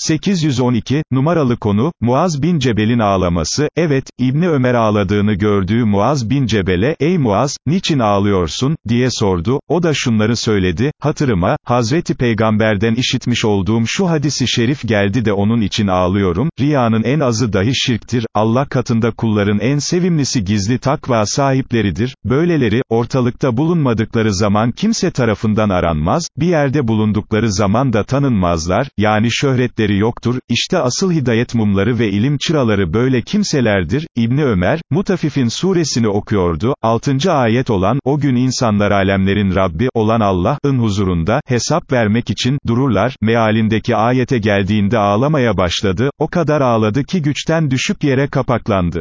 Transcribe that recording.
812, numaralı konu, Muaz bin Cebel'in ağlaması, evet, İbni Ömer ağladığını gördüğü Muaz bin Cebel'e, ey Muaz, niçin ağlıyorsun, diye sordu, o da şunları söyledi, hatırıma, Hazreti Peygamber'den işitmiş olduğum şu hadisi şerif geldi de onun için ağlıyorum, riyanın en azı dahi şirktir, Allah katında kulların en sevimlisi gizli takva sahipleridir, böyleleri, ortalıkta bulunmadıkları zaman kimse tarafından aranmaz, bir yerde bulundukları zaman da tanınmazlar, yani şöhretleri yoktur, işte asıl hidayet mumları ve ilim çıraları böyle kimselerdir, İbni Ömer, Mutafifin suresini okuyordu, 6. ayet olan, o gün insanlar alemlerin Rabbi, olan Allah'ın huzurunda, hesap vermek için, dururlar, mealindeki ayete geldiğinde ağlamaya başladı, o kadar ağladı ki güçten düşüp yere kapaklandı.